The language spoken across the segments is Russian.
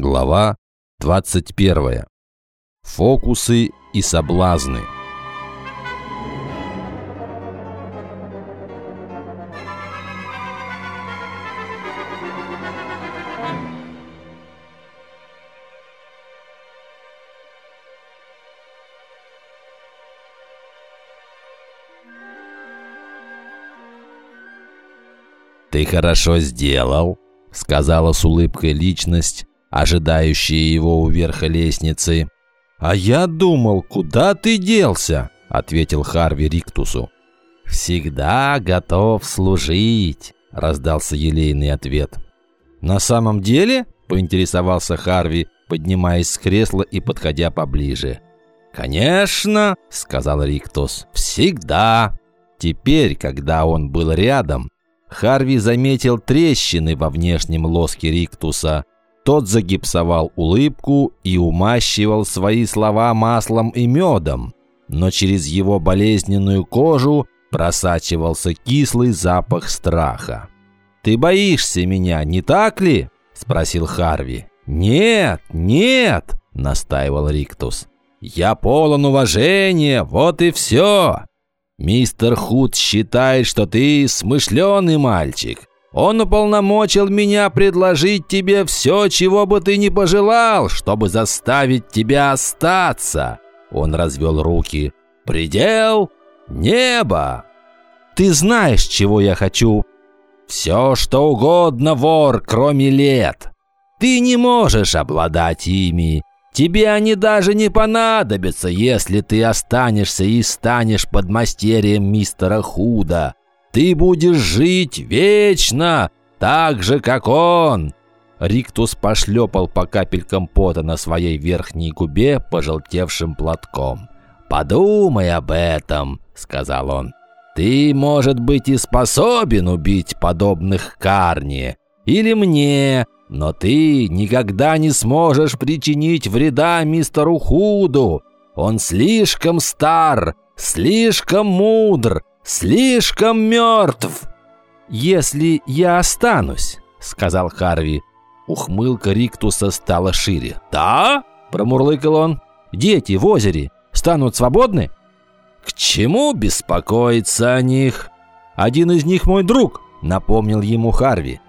Глава 21. Фокусы и соблазны. «Ты хорошо сделал», — сказала с улыбкой личность, ожидающая его у верха лестницы. «А я думал, куда ты делся?» — ответил Харви Риктусу. «Всегда готов служить», — раздался елейный ответ. «На самом деле?» — поинтересовался Харви, поднимаясь с кресла и подходя поближе. «Конечно», — сказал Риктус, — «всегда». Теперь, когда он был рядом, Харви заметил трещины во внешнем лоске Риктуса. Тот загипсовал улыбку и умащивал свои слова маслом и медом, но через его болезненную кожу просачивался кислый запах страха. «Ты боишься меня, не так ли?» – спросил Харви. «Нет, нет!» – настаивал Риктус. «Я полон уважения, вот и все!» Мистер Худ считает, что ты смышленый мальчик. Он уполномочил меня предложить тебе все, чего бы ты ни пожелал, чтобы заставить тебя остаться. Он развел руки. Предел – небо. Ты знаешь, чего я хочу. Все, что угодно, вор, кроме лет. Ты не можешь обладать ими. Тебе они даже не понадобятся, если ты останешься и станешь подмастерьем мистера Худа. Ты будешь жить вечно, так же, как он!» Риктус пошлепал по капелькам пота на своей верхней губе пожелтевшим платком. «Подумай об этом», — сказал он. «Ты, может быть, и способен убить подобных Карни. Или мне, но ты никогда не сможешь причинить вреда мистеру Худу. Он слишком стар, слишком мудр, слишком мертв. Если я останусь, сказал Харви. Ухмылка Риктуса стала шире. Да? промурлыкал он. Дети в озере станут свободны? К чему беспокоиться о них? Один из них мой друг, напомнил ему Харви.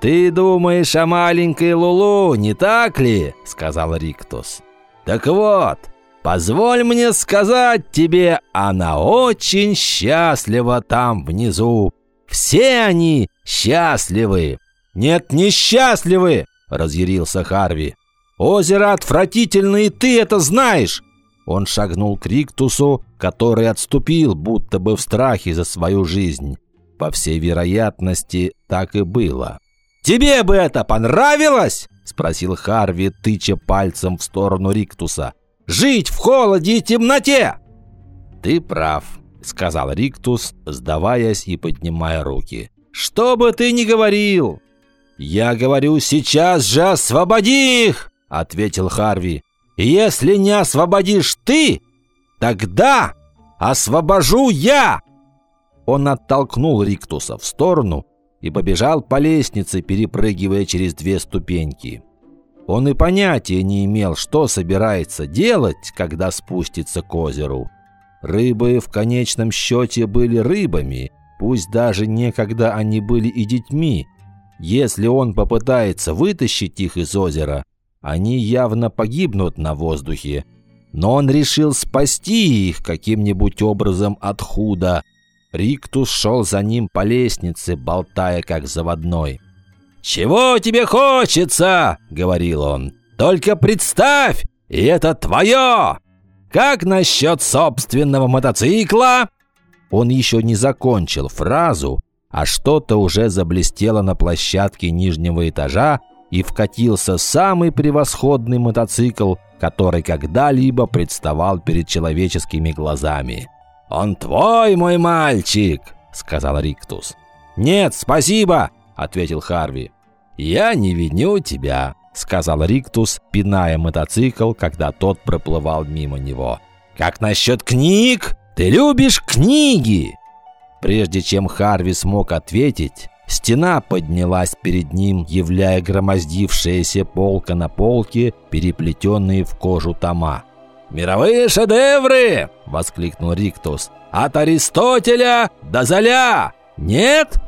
«Ты думаешь о маленькой Лулу, не так ли?» — сказал Риктус. «Так вот, позволь мне сказать тебе, она очень счастлива там внизу. Все они счастливы». «Нет, несчастливы!» — разъярился Харви. «Озеро отвратительно, и ты это знаешь!» Он шагнул к Риктусу, который отступил, будто бы в страхе за свою жизнь. По всей вероятности, так и было. «Тебе бы это понравилось?» – спросил Харви, тыча пальцем в сторону Риктуса. «Жить в холоде и темноте!» «Ты прав», – сказал Риктус, сдаваясь и поднимая руки. «Что бы ты ни говорил!» «Я говорю, сейчас же освободи их!» – ответил Харви. «Если не освободишь ты, тогда освобожу я!» Он оттолкнул Риктуса в сторону и побежал по лестнице, перепрыгивая через две ступеньки. Он и понятия не имел, что собирается делать, когда спустится к озеру. Рыбы в конечном счете были рыбами, пусть даже некогда они были и детьми. Если он попытается вытащить их из озера, они явно погибнут на воздухе. Но он решил спасти их каким-нибудь образом от худа – Риктус шел за ним по лестнице, болтая как заводной. «Чего тебе хочется?» — говорил он. «Только представь, и это твое! Как насчет собственного мотоцикла?» Он еще не закончил фразу, а что-то уже заблестело на площадке нижнего этажа и вкатился самый превосходный мотоцикл, который когда-либо представал перед человеческими глазами. «Он твой, мой мальчик!» — сказал Риктус. «Нет, спасибо!» — ответил Харви. «Я не виню тебя», — сказал Риктус, пиная мотоцикл, когда тот проплывал мимо него. «Как насчет книг? Ты любишь книги?» Прежде чем Харви смог ответить, Стена поднялась перед ним, являя громоздившиеся полка на полке, переплетенные в кожу тома. «Мировые шедевры!» – воскликнул Риктус. «От Аристотеля до Золя! Нет?»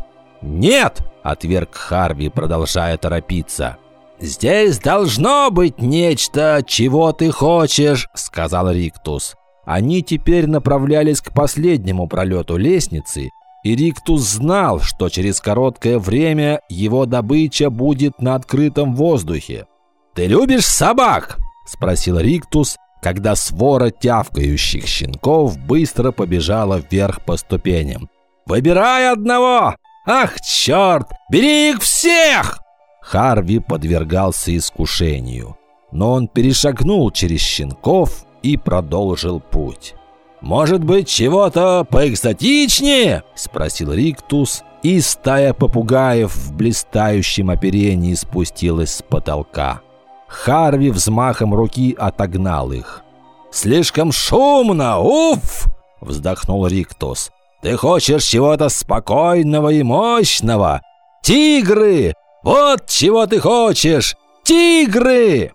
«Нет!» – отверг Харви, продолжая торопиться. «Здесь должно быть нечто, чего ты хочешь», – сказал Риктус. Они теперь направлялись к последнему пролету лестницы, и Риктус знал, что через короткое время его добыча будет на открытом воздухе. «Ты любишь собак?» – спросил Риктус, когда свора тявкающих щенков быстро побежала вверх по ступеням. «Выбирай одного! Ах, черт! Бери их всех!» Харви подвергался искушению, но он перешагнул через щенков и продолжил путь. «Может быть, чего-то поэкзотичнее?» – спросил Риктус, и стая попугаев в блистающем оперении спустилась с потолка. Харви взмахом руки отогнал их. «Слишком шумно! Уф!» – вздохнул Риктус. «Ты хочешь чего-то спокойного и мощного? Тигры! Вот чего ты хочешь! Тигры!»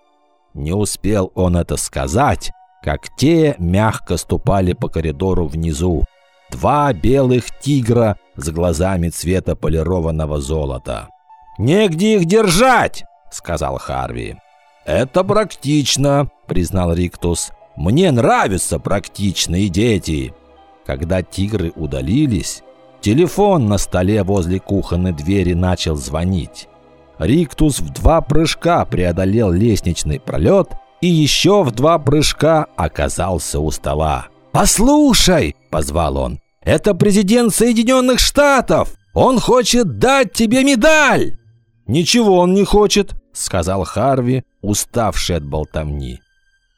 Не успел он это сказать, как те мягко ступали по коридору внизу. Два белых тигра с глазами цвета полированного золота. «Негде их держать!» – сказал Харви. «Это практично», – признал Риктус. «Мне нравятся практичные дети». Когда тигры удалились, телефон на столе возле кухонной двери начал звонить. Риктус в два прыжка преодолел лестничный пролет и еще в два прыжка оказался у стола. «Послушай!» – позвал он. «Это президент Соединенных Штатов! Он хочет дать тебе медаль!» «Ничего он не хочет», – сказал Харви, уставший от болтовни.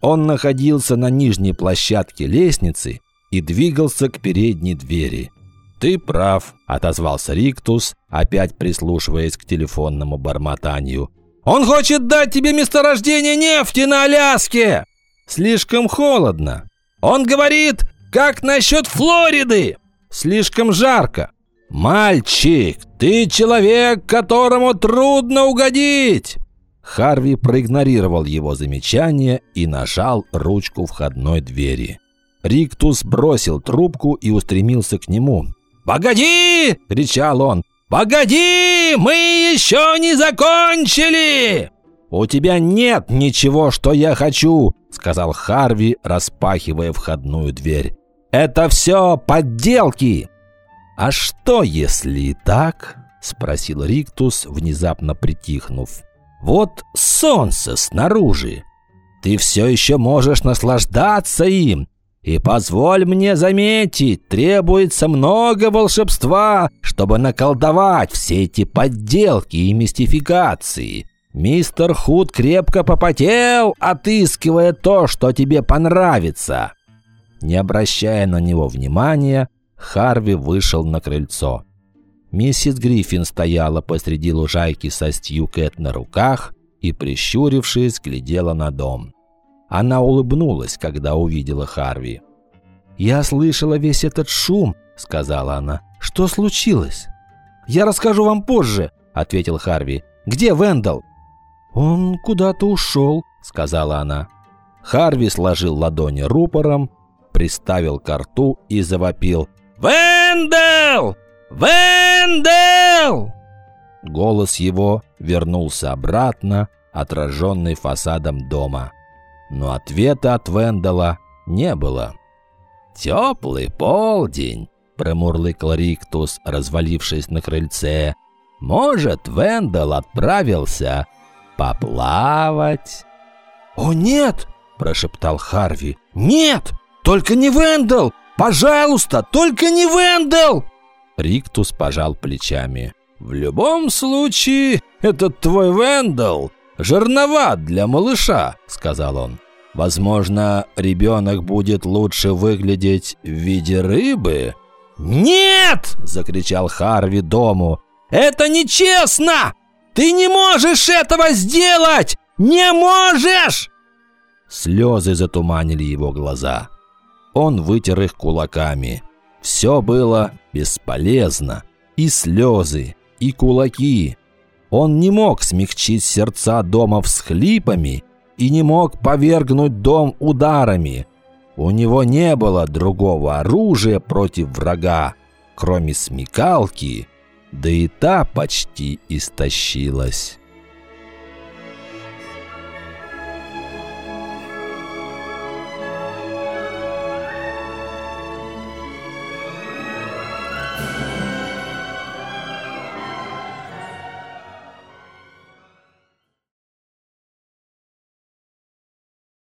Он находился на нижней площадке лестницы и двигался к передней двери. «Ты прав», – отозвался Риктус, опять прислушиваясь к телефонному бормотанию. «Он хочет дать тебе месторождение нефти на Аляске!» «Слишком холодно». «Он говорит, как насчет Флориды?» «Слишком жарко». «Мальчик, ты человек, которому трудно угодить!» Харви проигнорировал его замечание и нажал ручку входной двери. Риктус бросил трубку и устремился к нему. «Погоди!» – кричал он. «Погоди! Мы еще не закончили!» «У тебя нет ничего, что я хочу!» – сказал Харви, распахивая входную дверь. «Это все подделки!» «А что, если и так?» – спросил Риктус, внезапно притихнув. Вот солнце снаружи. Ты все еще можешь наслаждаться им. И позволь мне заметить, требуется много волшебства, чтобы наколдовать все эти подделки и мистификации. Мистер Худ крепко попотел, отыскивая то, что тебе понравится. Не обращая на него внимания, Харви вышел на крыльцо. Миссис Гриффин стояла посреди лужайки со Стью Кэт на руках и, прищурившись, глядела на дом. Она улыбнулась, когда увидела Харви. «Я слышала весь этот шум», — сказала она. «Что случилось?» «Я расскажу вам позже», — ответил Харви. «Где Вендел?» «Он куда-то ушел», — сказала она. Харви сложил ладони рупором, приставил к рту и завопил. «Вендел! «Вендел!» Голос его вернулся обратно, отраженный фасадом дома. Но ответа от Вендела не было. «Теплый полдень», — промурлыкал Риктус, развалившись на крыльце. «Может, Вендел отправился поплавать?» «О, нет!» – прошептал Харви. «Нет! Только не Вендел! Пожалуйста, только не Вендел!» Риктус пожал плечами. «В любом случае, этот твой Вендел жирноват для малыша», — сказал он. «Возможно, ребенок будет лучше выглядеть в виде рыбы?» «Нет!» – закричал Харви дому. «Это нечестно! Ты не можешь этого сделать! Не можешь!» Слезы затуманили его глаза. Он вытер их кулаками. Все было бесполезно. И слезы, и кулаки. Он не мог смягчить сердца дома всхлипами и не мог повергнуть дом ударами. У него не было другого оружия против врага, кроме смекалки, да и та почти истощилась.